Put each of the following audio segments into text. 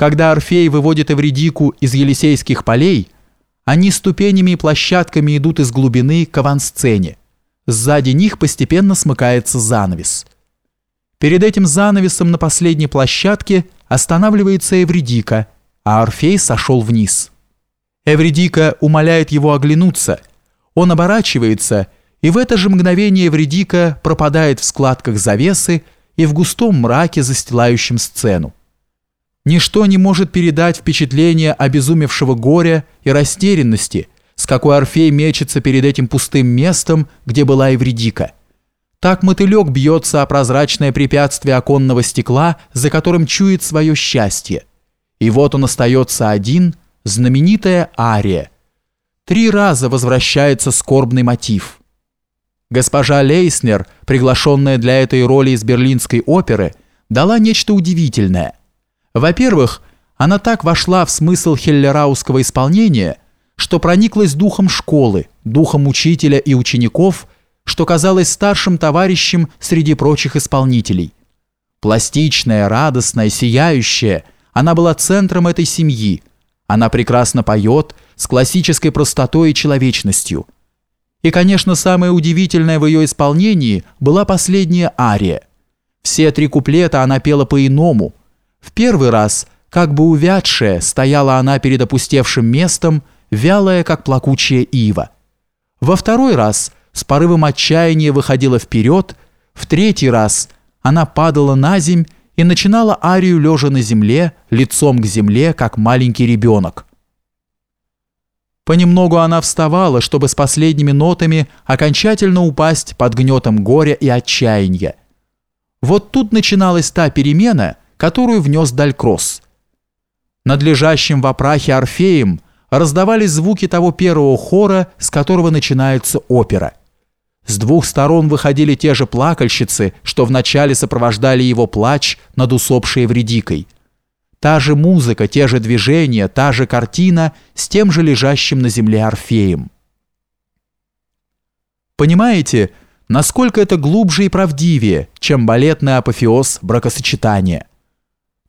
Когда Орфей выводит Эвридику из Елисейских полей, они ступенями и площадками идут из глубины к авансцене. Сзади них постепенно смыкается занавес. Перед этим занавесом на последней площадке останавливается Эвридика, а Орфей сошел вниз. Эвридика умоляет его оглянуться. Он оборачивается, и в это же мгновение Эвридика пропадает в складках завесы и в густом мраке, застилающем сцену. Ничто не может передать впечатление обезумевшего горя и растерянности, с какой Орфей мечется перед этим пустым местом, где была Эвредика. Так мотылек бьется о прозрачное препятствие оконного стекла, за которым чует свое счастье. И вот он остается один, знаменитая ария. Три раза возвращается скорбный мотив. Госпожа Лейснер, приглашенная для этой роли из берлинской оперы, дала нечто удивительное – во-первых, она так вошла в смысл хеллерауского исполнения, что прониклась духом школы, духом учителя и учеников, что казалось старшим товарищем среди прочих исполнителей. Пластичная, радостная, сияющая, она была центром этой семьи. Она прекрасно поет, с классической простотой и человечностью. И, конечно, самое удивительное в ее исполнении была последняя ария. Все три куплета она пела по-иному – в первый раз, как бы увядшая, стояла она перед опустевшим местом, вялая, как плакучая ива. Во второй раз с порывом отчаяния выходила вперед, в третий раз она падала на земь и начинала арию лежа на земле, лицом к земле, как маленький ребенок. Понемногу она вставала, чтобы с последними нотами окончательно упасть под гнетом горя и отчаяния. Вот тут начиналась та перемена, которую внес Далькросс. Над лежащим в опрахе Орфеем раздавались звуки того первого хора, с которого начинается опера. С двух сторон выходили те же плакальщицы, что вначале сопровождали его плач над усопшей Вредикой. Та же музыка, те же движения, та же картина с тем же лежащим на земле Орфеем. Понимаете, насколько это глубже и правдивее, чем балетный апофеоз бракосочетания?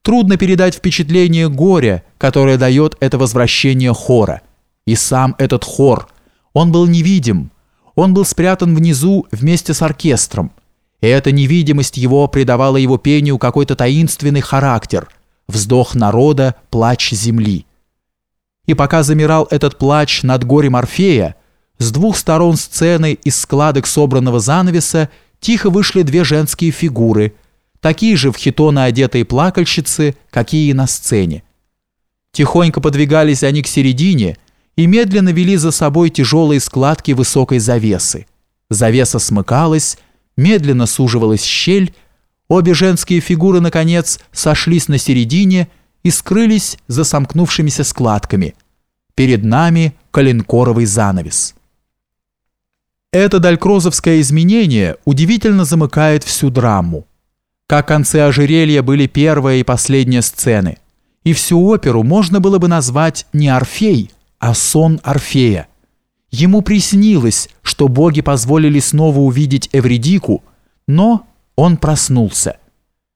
Трудно передать впечатление горя, которое дает это возвращение хора. И сам этот хор, он был невидим, он был спрятан внизу вместе с оркестром. И эта невидимость его придавала его пению какой-то таинственный характер, вздох народа, плач земли. И пока замирал этот плач над горем Орфея, с двух сторон сцены из складок собранного занавеса тихо вышли две женские фигуры – такие же в хитоны одетые плакальщицы, какие и на сцене. Тихонько подвигались они к середине и медленно вели за собой тяжелые складки высокой завесы. Завеса смыкалась, медленно суживалась щель, обе женские фигуры, наконец, сошлись на середине и скрылись за сомкнувшимися складками. Перед нами коленкоровый занавес. Это далькрозовское изменение удивительно замыкает всю драму как концы ожерелья были первая и последняя сцены. И всю оперу можно было бы назвать не Орфей, а сон Орфея. Ему приснилось, что боги позволили снова увидеть Эвридику, но он проснулся.